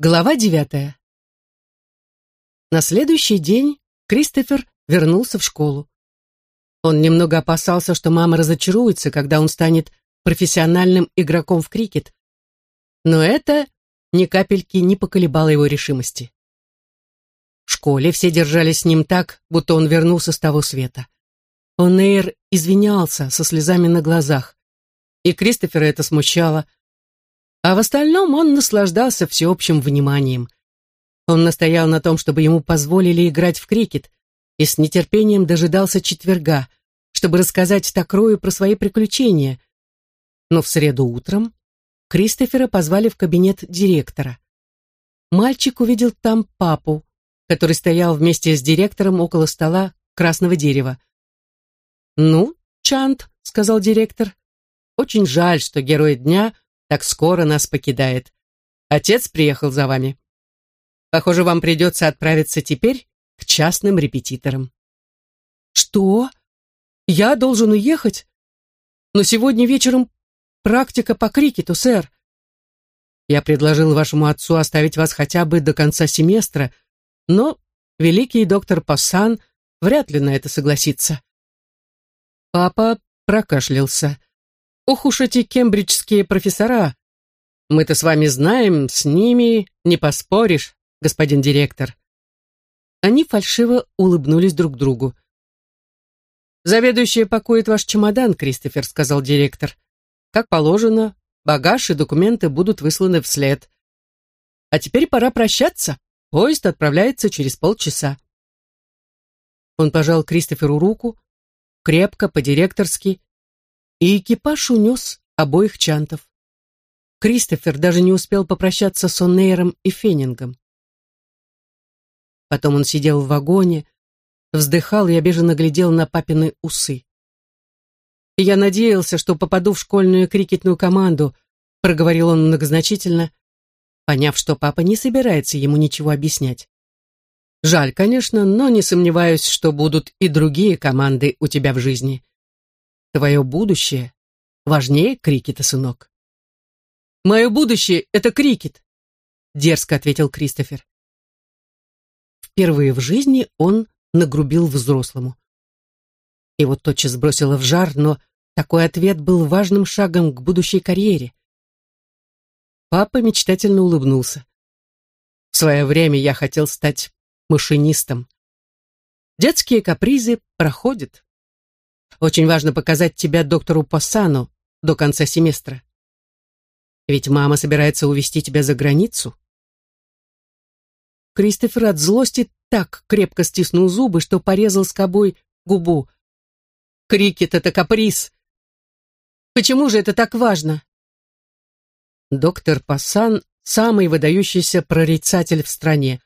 Глава девятая. На следующий день Кристофер вернулся в школу. Он немного опасался, что мама разочаруется, когда он станет профессиональным игроком в крикет. Но это ни капельки не поколебало его решимости. В школе все держались с ним так, будто он вернулся с того света. Он Эйр извинялся со слезами на глазах. И Кристофера это смущало – а в остальном он наслаждался всеобщим вниманием. Он настоял на том, чтобы ему позволили играть в крикет, и с нетерпением дожидался четверга, чтобы рассказать Такрою про свои приключения. Но в среду утром Кристофера позвали в кабинет директора. Мальчик увидел там папу, который стоял вместе с директором около стола красного дерева. «Ну, Чант», — сказал директор, — «очень жаль, что герой дня — так скоро нас покидает. Отец приехал за вами. Похоже, вам придется отправиться теперь к частным репетиторам». «Что? Я должен уехать? Но сегодня вечером практика по крикету, сэр». «Я предложил вашему отцу оставить вас хотя бы до конца семестра, но великий доктор Пассан вряд ли на это согласится». Папа прокашлялся. Ох уж эти кембриджские профессора. Мы-то с вами знаем, с ними не поспоришь, господин директор. Они фальшиво улыбнулись друг другу. «Заведующая пакует ваш чемодан, Кристофер», — сказал директор. «Как положено, багаж и документы будут высланы вслед. А теперь пора прощаться. Поезд отправляется через полчаса». Он пожал Кристоферу руку, крепко, по-директорски, и экипаж унес обоих чантов. Кристофер даже не успел попрощаться с Оннейром и Феннингом. Потом он сидел в вагоне, вздыхал и обиженно глядел на папины усы. «Я надеялся, что попаду в школьную крикетную команду», проговорил он многозначительно, поняв, что папа не собирается ему ничего объяснять. «Жаль, конечно, но не сомневаюсь, что будут и другие команды у тебя в жизни. Твое будущее важнее крикета, сынок. «Мое будущее — это крикет», — дерзко ответил Кристофер. Впервые в жизни он нагрубил взрослому. Его тотчас бросило в жар, но такой ответ был важным шагом к будущей карьере. Папа мечтательно улыбнулся. В свое время я хотел стать машинистом. Детские капризы проходят. Очень важно показать тебя доктору Пассану до конца семестра. Ведь мама собирается увезти тебя за границу. Кристофер от злости так крепко стиснул зубы, что порезал скобой губу. Крикет — это каприз. Почему же это так важно? Доктор Пассан — самый выдающийся прорицатель в стране.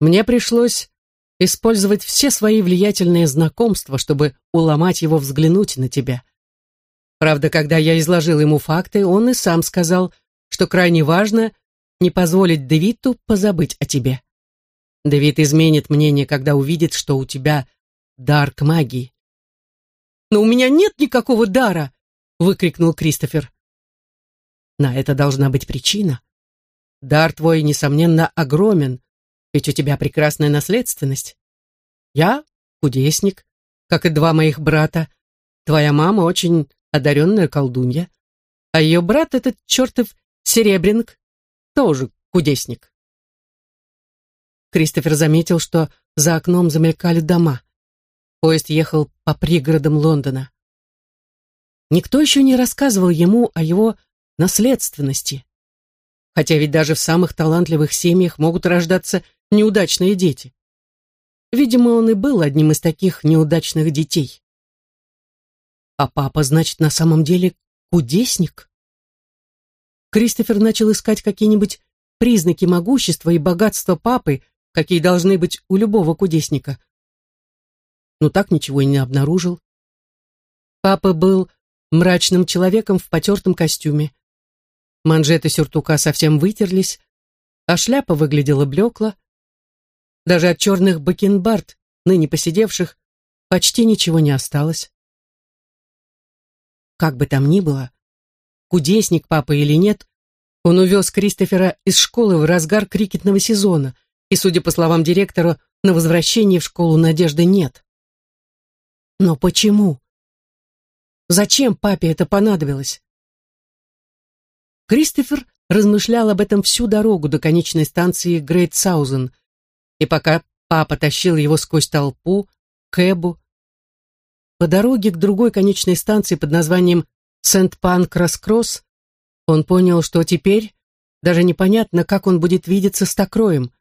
Мне пришлось использовать все свои влиятельные знакомства, чтобы уломать его взглянуть на тебя. Правда, когда я изложил ему факты, он и сам сказал, что крайне важно не позволить Дэвиду позабыть о тебе. Дэвид изменит мнение, когда увидит, что у тебя дар к магии. «Но у меня нет никакого дара!» — выкрикнул Кристофер. «На это должна быть причина. Дар твой, несомненно, огромен, ведь у тебя прекрасная наследственность. Я кудесник, как и два моих брата. Твоя мама очень одаренная колдунья, а ее брат этот чертов серебряник, тоже кудесник. Кристофер заметил, что за окном замелькали дома. Поезд ехал по пригородам Лондона. Никто еще не рассказывал ему о его наследственности. Хотя ведь даже в самых талантливых семьях могут рождаться неудачные дети. Видимо, он и был одним из таких неудачных детей. А папа, значит, на самом деле кудесник? Кристофер начал искать какие-нибудь признаки могущества и богатства папы, какие должны быть у любого кудесника. Но так ничего и не обнаружил. Папа был мрачным человеком в потертом костюме. Манжеты сюртука совсем вытерлись, а шляпа выглядела блекло. Даже от черных бакенбард, ныне посидевших, почти ничего не осталось. Как бы там ни было, кудесник папа или нет, Он увез Кристофера из школы в разгар крикетного сезона, и, судя по словам директора, на возвращение в школу надежды нет. Но почему? Зачем папе это понадобилось? Кристофер размышлял об этом всю дорогу до конечной станции Грейт Саузен, и пока папа тащил его сквозь толпу, к Эбу, по дороге к другой конечной станции под названием Сент-Панкрас-Кросс он понял, что теперь даже непонятно, как он будет видеться с Токроем,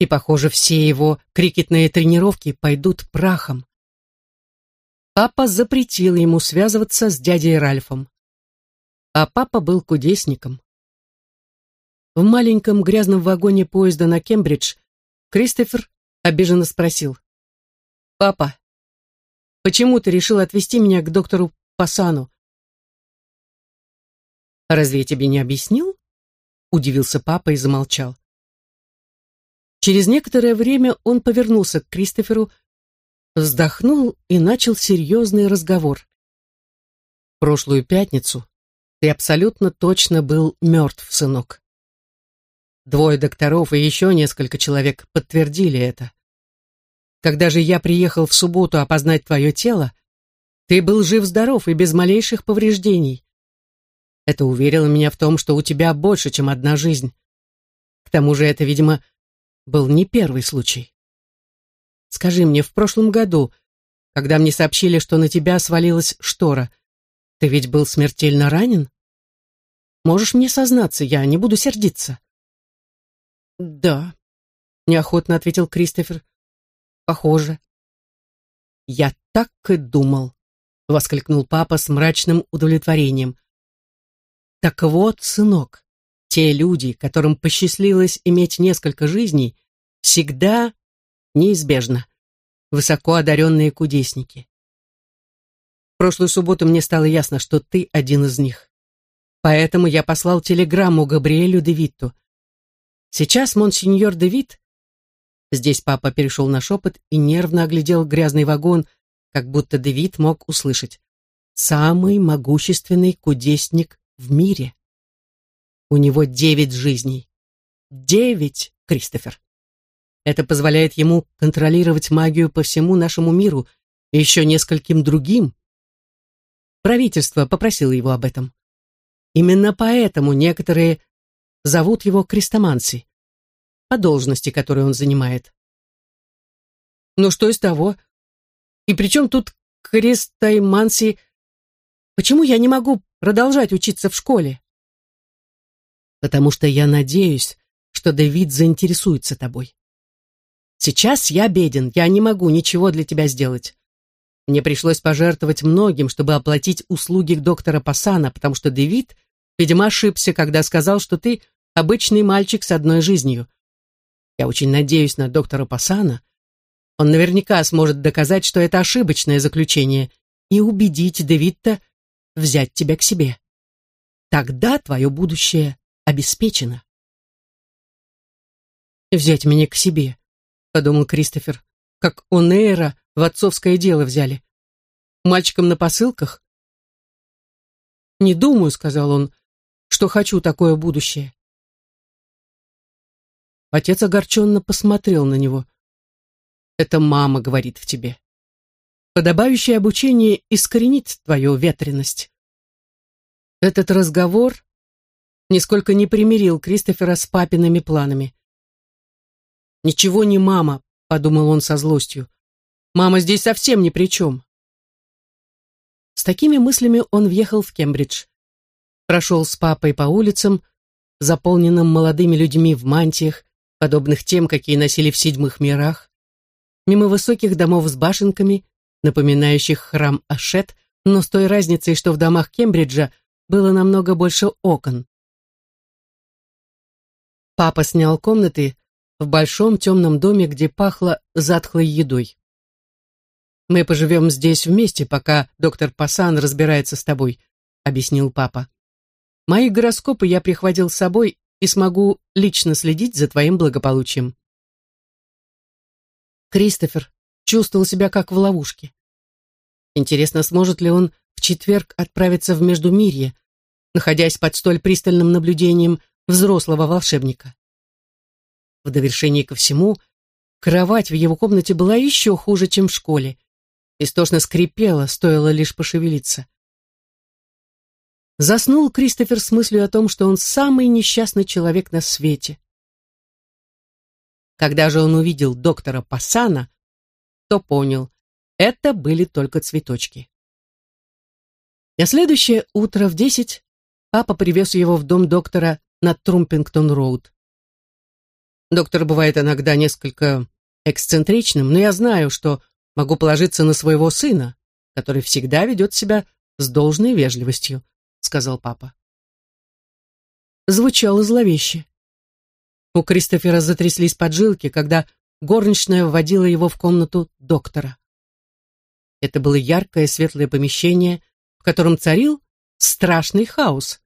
и, похоже, все его крикетные тренировки пойдут прахом. Папа запретил ему связываться с дядей Ральфом. А папа был кудесником. В маленьком грязном вагоне поезда на Кембридж Кристофер обиженно спросил. «Папа, Почему ты решил отвезти меня к доктору Пасану?» «Разве я тебе не объяснил?» Удивился папа и замолчал. Через некоторое время он повернулся к Кристоферу, вздохнул и начал серьезный разговор. «Прошлую пятницу ты абсолютно точно был мертв, сынок. Двое докторов и еще несколько человек подтвердили это. Когда же я приехал в субботу опознать твое тело, ты был жив-здоров и без малейших повреждений. Это уверило меня в том, что у тебя больше, чем одна жизнь. К тому же это, видимо, был не первый случай. Скажи мне, в прошлом году, когда мне сообщили, что на тебя свалилась штора, ты ведь был смертельно ранен? Можешь мне сознаться, я не буду сердиться. Да, неохотно ответил Кристофер. Похоже. Я так и думал, воскликнул папа с мрачным удовлетворением. Так вот, сынок, те люди, которым посчастливилось иметь несколько жизней, всегда неизбежно высоко одаренные кудесники. Прошлую субботу мне стало ясно, что ты один из них. Поэтому я послал телеграмму Габриэлю де. Сейчас монсеньор де Витт Здесь папа перешел на шепот и нервно оглядел грязный вагон, как будто Дэвид мог услышать. «Самый могущественный кудесник в мире. У него девять жизней. Девять, Кристофер. Это позволяет ему контролировать магию по всему нашему миру и еще нескольким другим. Правительство попросило его об этом. Именно поэтому некоторые зовут его крестоманси по должности, которую он занимает. Ну что из того? И при чем тут Кристай Манси? Почему я не могу продолжать учиться в школе? Потому что я надеюсь, что Дэвид заинтересуется тобой. Сейчас я беден, я не могу ничего для тебя сделать. Мне пришлось пожертвовать многим, чтобы оплатить услуги доктора Пасана, потому что Дэвид, видимо, ошибся, когда сказал, что ты обычный мальчик с одной жизнью. Я очень надеюсь на доктора Пасана. Он наверняка сможет доказать, что это ошибочное заключение, и убедить Девитта взять тебя к себе. Тогда твое будущее обеспечено. «Взять меня к себе», — подумал Кристофер, как Онейра в отцовское дело взяли. Мальчиком на посылках? «Не думаю», — сказал он, — «что хочу такое будущее. Отец огорченно посмотрел на него. «Это мама говорит в тебе. Подобающее обучение искоренит твою ветренность». Этот разговор нисколько не примирил Кристофера с папиными планами. «Ничего не мама», — подумал он со злостью. «Мама здесь совсем ни при чем». С такими мыслями он въехал в Кембридж. Прошел с папой по улицам, заполненным молодыми людьми в мантиях, подобных тем, какие носили в седьмых мирах, мимо высоких домов с башенками, напоминающих храм Ашет, но с той разницей, что в домах Кембриджа было намного больше окон. Папа снял комнаты в большом темном доме, где пахло затхлой едой. «Мы поживем здесь вместе, пока доктор Пасан разбирается с тобой», — объяснил папа. «Мои гороскопы я прихватил с собой и смогу лично следить за твоим благополучием. Кристофер чувствовал себя как в ловушке. Интересно, сможет ли он в четверг отправиться в Междумирье, находясь под столь пристальным наблюдением взрослого волшебника. В довершении ко всему, кровать в его комнате была еще хуже, чем в школе. Истошно скрипела, стоило лишь пошевелиться. Заснул Кристофер с мыслью о том, что он самый несчастный человек на свете. Когда же он увидел доктора Пассана, то понял, это были только цветочки. На следующее утро в десять папа привез его в дом доктора на Трумпингтон-роуд. Доктор бывает иногда несколько эксцентричным, но я знаю, что могу положиться на своего сына, который всегда ведет себя с должной вежливостью сказал папа. Звучало зловеще. У Кристофера затряслись поджилки, когда горничная вводила его в комнату доктора. Это было яркое светлое помещение, в котором царил страшный хаос.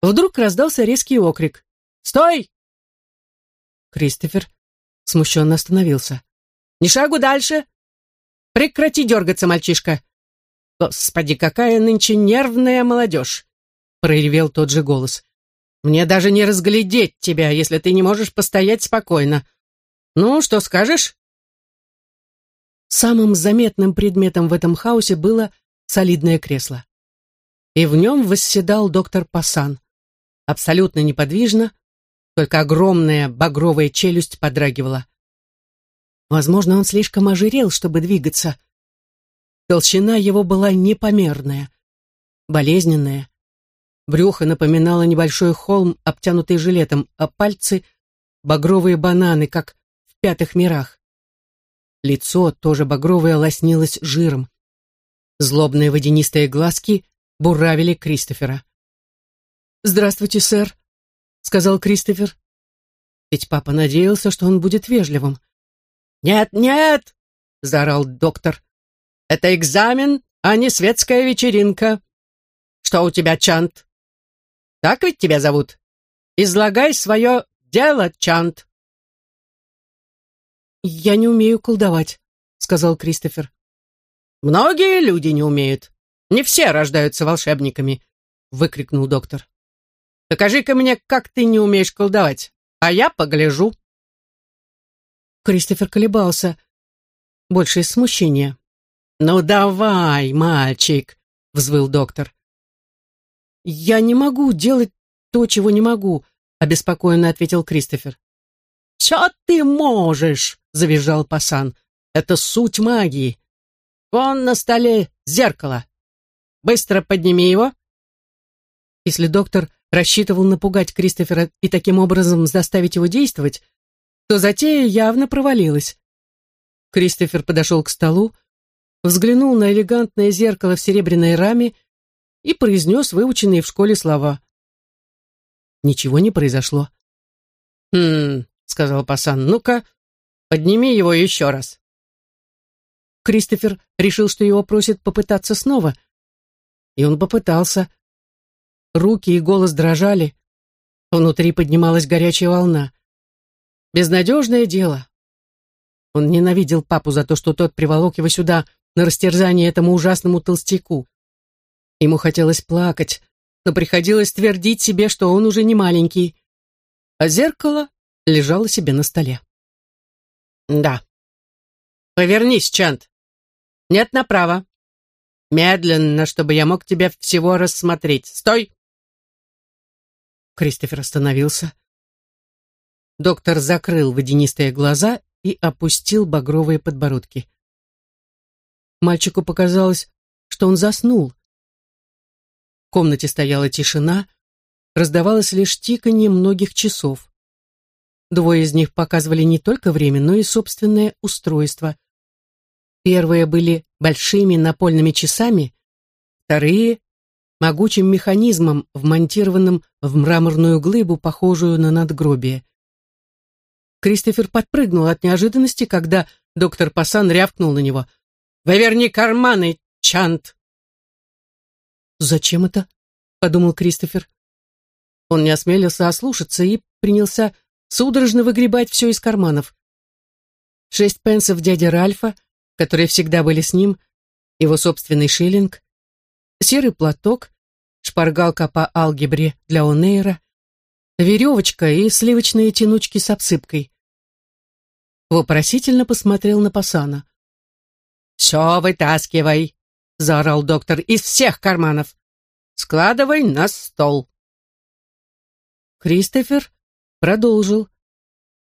Вдруг раздался резкий окрик. «Стой!» Кристофер смущенно остановился. «Ни шагу дальше! Прекрати дергаться, мальчишка! «Господи, какая нынче нервная молодежь!» — проревел тот же голос. «Мне даже не разглядеть тебя, если ты не можешь постоять спокойно. Ну, что скажешь?» Самым заметным предметом в этом хаосе было солидное кресло. И в нем восседал доктор Пасан. Абсолютно неподвижно, только огромная багровая челюсть подрагивала. Возможно, он слишком ожирел, чтобы двигаться — Толщина его была непомерная, болезненная. Брюхо напоминало небольшой холм, обтянутый жилетом, а пальцы — багровые бананы, как в пятых мирах. Лицо, тоже багровое, лоснилось жиром. Злобные водянистые глазки буравили Кристофера. «Здравствуйте, сэр», — сказал Кристофер. Ведь папа надеялся, что он будет вежливым. «Нет, нет!» — заорал доктор. Это экзамен, а не светская вечеринка. Что у тебя, Чант? Так ведь тебя зовут? Излагай свое дело, Чант. «Я не умею колдовать», — сказал Кристофер. «Многие люди не умеют. Не все рождаются волшебниками», — выкрикнул доктор. «Покажи-ка мне, как ты не умеешь колдовать, а я погляжу». Кристофер колебался, больше из смущения. «Ну давай, мальчик!» — взвыл доктор. «Я не могу делать то, чего не могу», — обеспокоенно ответил Кристофер. «Что ты можешь?» — завизжал Пасан. «Это суть магии. Вон на столе зеркало. Быстро подними его». Если доктор рассчитывал напугать Кристофера и таким образом заставить его действовать, то затея явно провалилась. Кристофер подошел к столу, взглянул на элегантное зеркало в серебряной раме и произнес выученные в школе слова. Ничего не произошло. «Хм», — сказал Пасан, — «ну-ка, подними его еще раз». Кристофер решил, что его просят попытаться снова. И он попытался. Руки и голос дрожали. Внутри поднималась горячая волна. Безнадежное дело. Он ненавидел папу за то, что тот приволок его сюда на растерзание этому ужасному толстяку. Ему хотелось плакать, но приходилось твердить себе, что он уже не маленький. А зеркало лежало себе на столе. «Да. Повернись, Чант. Нет, направо. Медленно, чтобы я мог тебя всего рассмотреть. Стой!» Кристофер остановился. Доктор закрыл водянистые глаза и опустил багровые подбородки. Мальчику показалось, что он заснул. В комнате стояла тишина, раздавалось лишь тиканье многих часов. Двое из них показывали не только время, но и собственное устройство. Первые были большими напольными часами, вторые — могучим механизмом, вмонтированным в мраморную глыбу, похожую на надгробие. Кристофер подпрыгнул от неожиданности, когда доктор Пасан рявкнул на него — Выверни карманы, Чант!» «Зачем это?» — подумал Кристофер. Он не осмелился ослушаться и принялся судорожно выгребать все из карманов. Шесть пенсов дяди Ральфа, которые всегда были с ним, его собственный шиллинг, серый платок, шпаргалка по алгебре для Онейра, веревочка и сливочные тянучки с обсыпкой. Вопросительно посмотрел на Пасана. «Все вытаскивай!» — заорал доктор. «Из всех карманов! Складывай на стол!» Кристофер продолжил.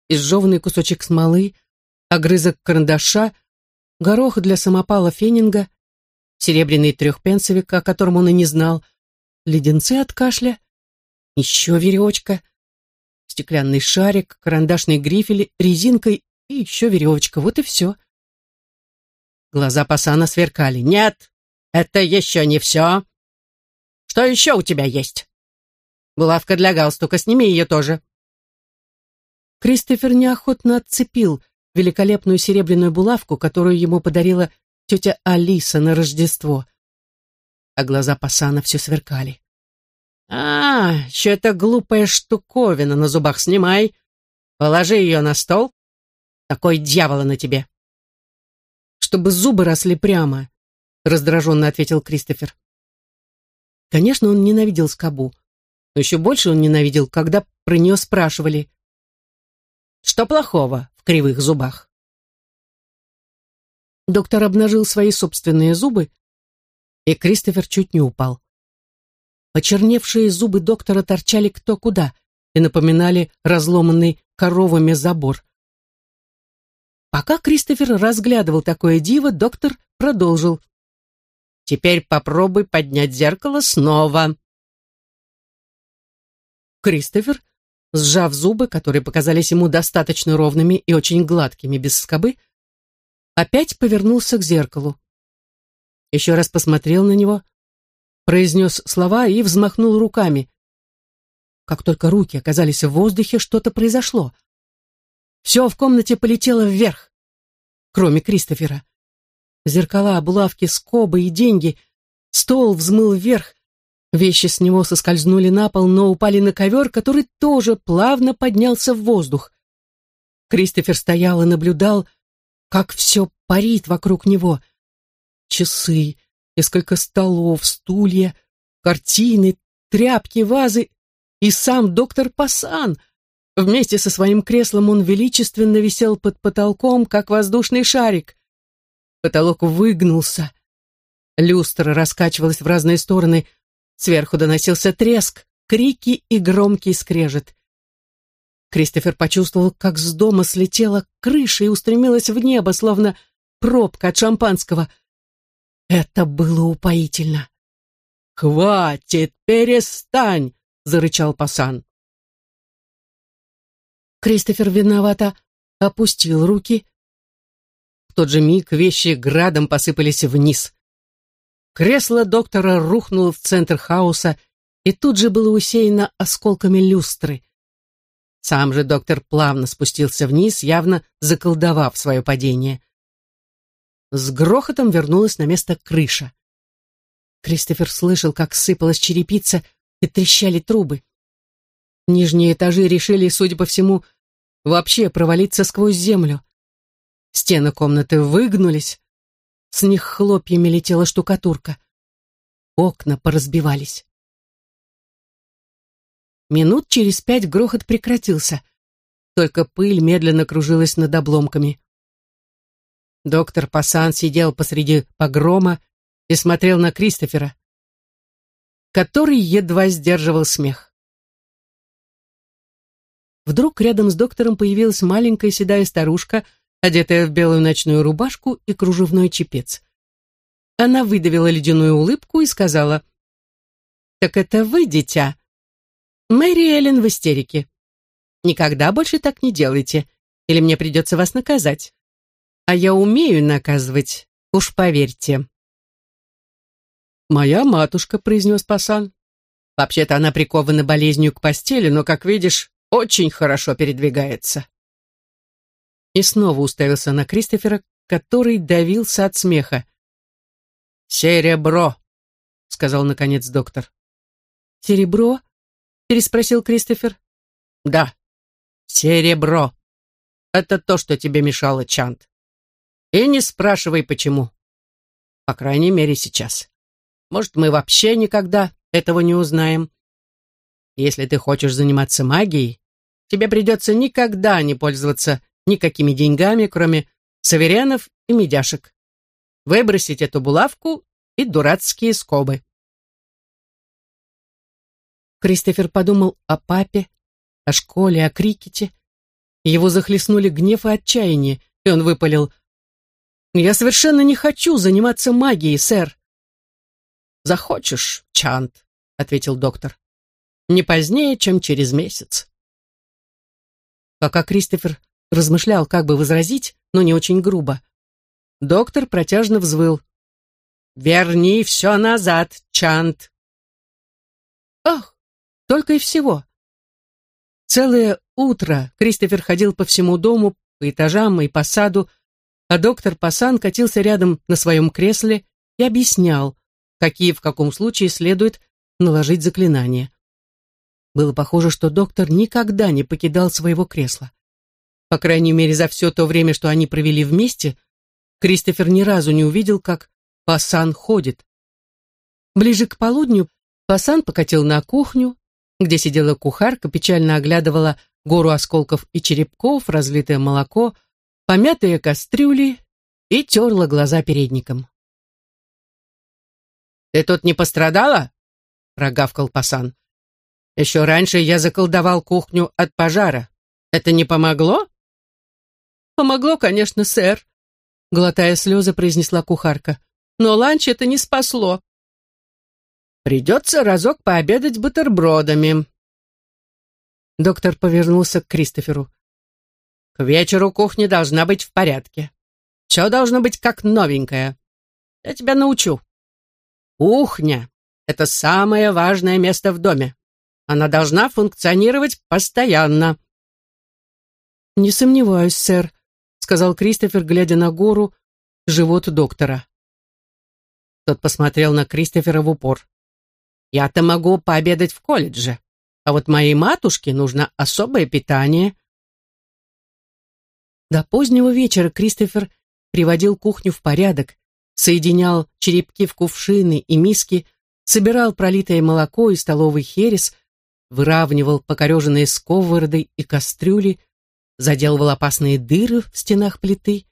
Изжеванный кусочек смолы, огрызок карандаша, горох для самопала фенинга, серебряный трехпенсовик, о котором он и не знал, леденцы от кашля, еще веревочка, стеклянный шарик, карандашный грифель, резинка и еще веревочка. Вот и все. Глаза пасана сверкали. «Нет, это еще не все. Что еще у тебя есть? Булавка для галстука, сними ее тоже». Кристофер неохотно отцепил великолепную серебряную булавку, которую ему подарила тетя Алиса на Рождество. А глаза пасана все сверкали. «А, еще эта глупая штуковина на зубах снимай. Положи ее на стол. Такой дьявола на тебе!» «Чтобы зубы росли прямо», — раздраженно ответил Кристофер. Конечно, он ненавидел скобу, но еще больше он ненавидел, когда про нее спрашивали. «Что плохого в кривых зубах?» Доктор обнажил свои собственные зубы, и Кристофер чуть не упал. Почерневшие зубы доктора торчали кто куда и напоминали разломанный коровами забор. Пока Кристофер разглядывал такое диво, доктор продолжил. «Теперь попробуй поднять зеркало снова». Кристофер, сжав зубы, которые показались ему достаточно ровными и очень гладкими без скобы, опять повернулся к зеркалу. Еще раз посмотрел на него, произнес слова и взмахнул руками. Как только руки оказались в воздухе, что-то произошло. Все в комнате полетело вверх, кроме Кристофера. Зеркала, булавки, скобы и деньги. Стол взмыл вверх. Вещи с него соскользнули на пол, но упали на ковер, который тоже плавно поднялся в воздух. Кристофер стоял и наблюдал, как все парит вокруг него. Часы, несколько столов, стулья, картины, тряпки, вазы и сам доктор Пасан. Вместе со своим креслом он величественно висел под потолком, как воздушный шарик. Потолок выгнулся. Люстра раскачивалась в разные стороны. Сверху доносился треск, крики и громкий скрежет. Кристофер почувствовал, как с дома слетела крыша и устремилась в небо, словно пробка от шампанского — это было упоительно. «Хватит, перестань!» — зарычал Пасан. Кристофер виновато опустил руки. В тот же миг вещи градом посыпались вниз. Кресло доктора рухнуло в центр хаоса и тут же было усеяно осколками люстры. Сам же доктор плавно спустился вниз, явно заколдовав свое падение с грохотом вернулась на место крыша. Кристофер слышал, как сыпалась черепица и трещали трубы. Нижние этажи решили, судя по всему, вообще провалиться сквозь землю. Стены комнаты выгнулись, с них хлопьями летела штукатурка. Окна поразбивались. Минут через пять грохот прекратился. Только пыль медленно кружилась над обломками. Доктор Пасан сидел посреди погрома и смотрел на Кристофера, который едва сдерживал смех. Вдруг рядом с доктором появилась маленькая седая старушка, одетая в белую ночную рубашку и кружевной чепец. Она выдавила ледяную улыбку и сказала, «Так это вы, дитя?» «Мэри Эллен в истерике. Никогда больше так не делайте, или мне придется вас наказать а я умею наказывать, уж поверьте. «Моя матушка», — произнес Пасан. «Вообще-то она прикована болезнью к постели, но, как видишь, очень хорошо передвигается». И снова уставился на Кристофера, который давился от смеха. «Серебро», — сказал наконец доктор. «Серебро?» — переспросил Кристофер. «Да, серебро. Это то, что тебе мешало, Чант. И не спрашивай, почему. По крайней мере, сейчас. Может, мы вообще никогда этого не узнаем. Если ты хочешь заниматься магией, тебе придется никогда не пользоваться никакими деньгами, кроме саверенов и медяшек. Выбросить эту булавку и дурацкие скобы. Кристофер подумал о папе, о школе, о крикете. Его захлестнули гнев и отчаяние, и он выпалил. «Я совершенно не хочу заниматься магией, сэр». «Захочешь, Чант», — ответил доктор. «Не позднее, чем через месяц». Пока Кристофер размышлял, как бы возразить, но не очень грубо, доктор протяжно взвыл. «Верни все назад, Чант!» «Ах, только и всего!» Целое утро Кристофер ходил по всему дому, по этажам и по саду, а доктор Пасан катился рядом на своем кресле и объяснял, какие в каком случае следует наложить заклинания. Было похоже, что доктор никогда не покидал своего кресла. По крайней мере, за все то время, что они провели вместе, Кристофер ни разу не увидел, как Пасан ходит. Ближе к полудню Пасан покатил на кухню, где сидела кухарка, печально оглядывала гору осколков и черепков, разлитое молоко, помятые кастрюли и терла глаза передником. «Ты тут не пострадала?» — прогавкал Пасан. «Еще раньше я заколдовал кухню от пожара. Это не помогло?» «Помогло, конечно, сэр», — глотая слезы, произнесла кухарка. «Но ланч это не спасло. Придется разок пообедать бутербродами. Доктор повернулся к Кристоферу. К вечеру кухня должна быть в порядке. Все должно быть как новенькое. Я тебя научу. Кухня — это самое важное место в доме. Она должна функционировать постоянно. «Не сомневаюсь, сэр», — сказал Кристофер, глядя на гору, живот доктора. Тот посмотрел на Кристофера в упор. Я-то могу пообедать в колледже, а вот моей матушке нужно особое питание. До позднего вечера Кристофер приводил кухню в порядок, соединял черепки в кувшины и миски, собирал пролитое молоко и столовый херес, выравнивал покореженные сковороды и кастрюли, заделывал опасные дыры в стенах плиты.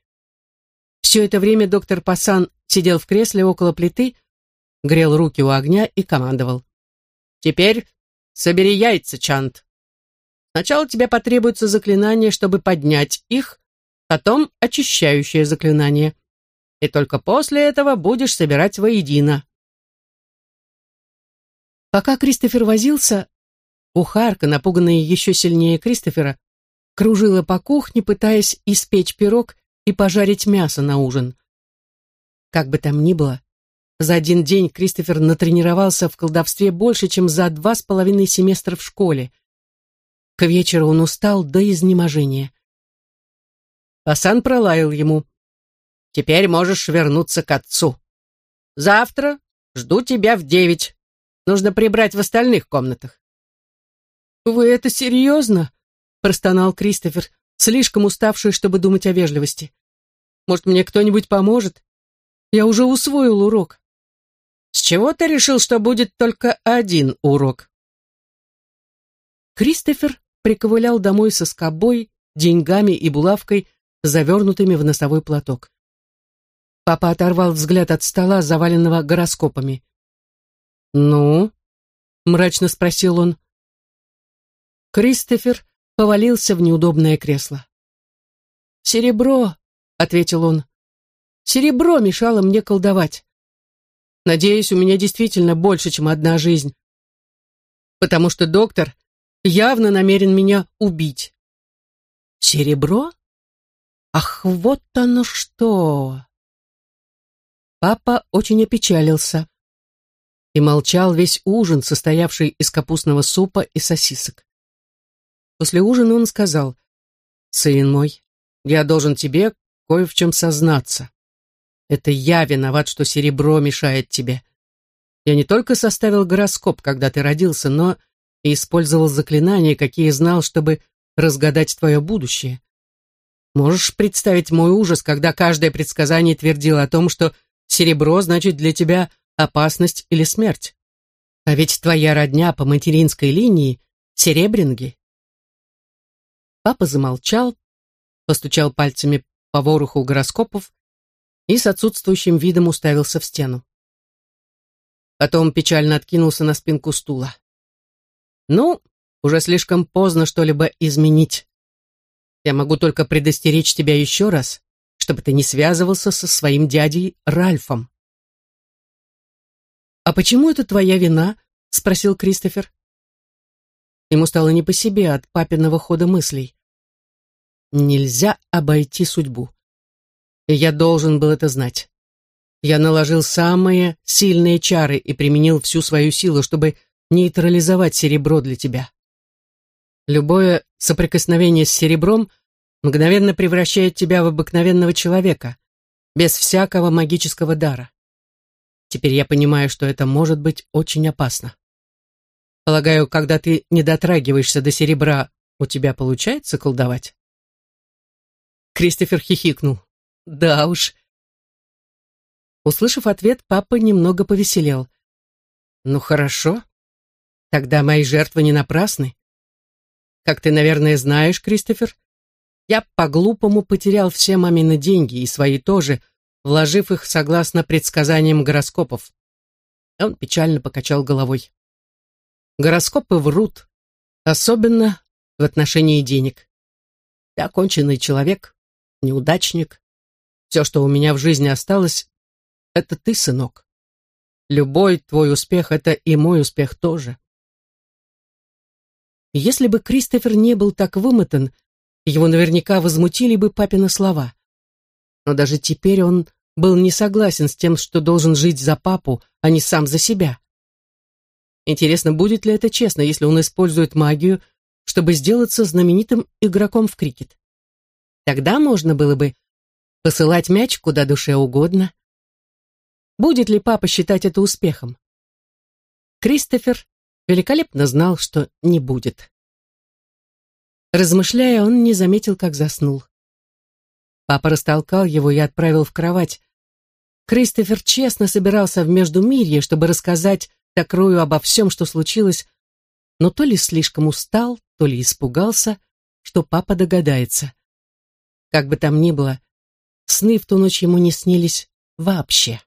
Все это время доктор Пасан сидел в кресле около плиты, грел руки у огня и командовал. «Теперь собери яйца, Чант. Сначала тебе потребуется заклинание, чтобы поднять их, потом очищающее заклинание. И только после этого будешь собирать воедино». Пока Кристофер возился, кухарка, напуганная еще сильнее Кристофера, кружила по кухне, пытаясь испечь пирог и пожарить мясо на ужин. Как бы там ни было, за один день Кристофер натренировался в колдовстве больше, чем за два с половиной семестра в школе. К вечеру он устал до изнеможения. Асан пролаял ему. «Теперь можешь вернуться к отцу. Завтра жду тебя в девять. Нужно прибрать в остальных комнатах». «Вы это серьезно?» — простонал Кристофер, слишком уставший, чтобы думать о вежливости. «Может, мне кто-нибудь поможет? Я уже усвоил урок». С чего ты решил, что будет только один урок? Кристофер приковылял домой со скобой, деньгами и булавкой, завернутыми в носовой платок. Папа оторвал взгляд от стола, заваленного гороскопами. «Ну?» — мрачно спросил он. Кристофер повалился в неудобное кресло. «Серебро!» — ответил он. «Серебро мешало мне колдовать. Надеюсь, у меня действительно больше, чем одна жизнь. Потому что доктор явно намерен меня убить. Серебро? Ах, вот оно что! Папа очень опечалился и молчал весь ужин, состоявший из капустного супа и сосисок. После ужина он сказал, «Сын мой, я должен тебе кое в чем сознаться. Это я виноват, что серебро мешает тебе. Я не только составил гороскоп, когда ты родился, но и использовал заклинания, какие знал, чтобы разгадать твое будущее. Можешь представить мой ужас, когда каждое предсказание твердило о том, что серебро значит для тебя опасность или смерть. А ведь твоя родня по материнской линии — серебринги. Папа замолчал, постучал пальцами по вороху гороскопов и с отсутствующим видом уставился в стену. Потом печально откинулся на спинку стула. «Ну, уже слишком поздно что-либо изменить. Я могу только предостеречь тебя еще раз, чтобы ты не связывался со своим дядей Ральфом». «А почему это твоя вина?» — спросил Кристофер. Ему стало не по себе от папиного хода мыслей. Нельзя обойти судьбу. И я должен был это знать. Я наложил самые сильные чары и применил всю свою силу, чтобы нейтрализовать серебро для тебя. Любое соприкосновение с серебром мгновенно превращает тебя в обыкновенного человека, без всякого магического дара. Теперь я понимаю, что это может быть очень опасно. Полагаю, когда ты не дотрагиваешься до серебра, у тебя получается колдовать? Кристофер хихикнул. Да уж. Услышав ответ, папа немного повеселел. Ну хорошо. Тогда мои жертвы не напрасны. Как ты, наверное, знаешь, Кристофер, я по-глупому потерял все мамины деньги и свои тоже, вложив их согласно предсказаниям гороскопов. Он печально покачал головой. Гороскопы врут, особенно в отношении денег. Я оконченный человек, неудачник. Все, что у меня в жизни осталось, это ты, сынок. Любой твой успех — это и мой успех тоже. Если бы Кристофер не был так вымотан, его наверняка возмутили бы папины слова но даже теперь он был не согласен с тем, что должен жить за папу, а не сам за себя. Интересно, будет ли это честно, если он использует магию, чтобы сделаться знаменитым игроком в крикет? Тогда можно было бы посылать мяч куда душе угодно. Будет ли папа считать это успехом? Кристофер великолепно знал, что не будет. Размышляя, он не заметил, как заснул. Папа растолкал его и отправил в кровать. Кристофер честно собирался в Междумирье, чтобы рассказать Такрою обо всем, что случилось, но то ли слишком устал, то ли испугался, что папа догадается. Как бы там ни было, сны в ту ночь ему не снились вообще.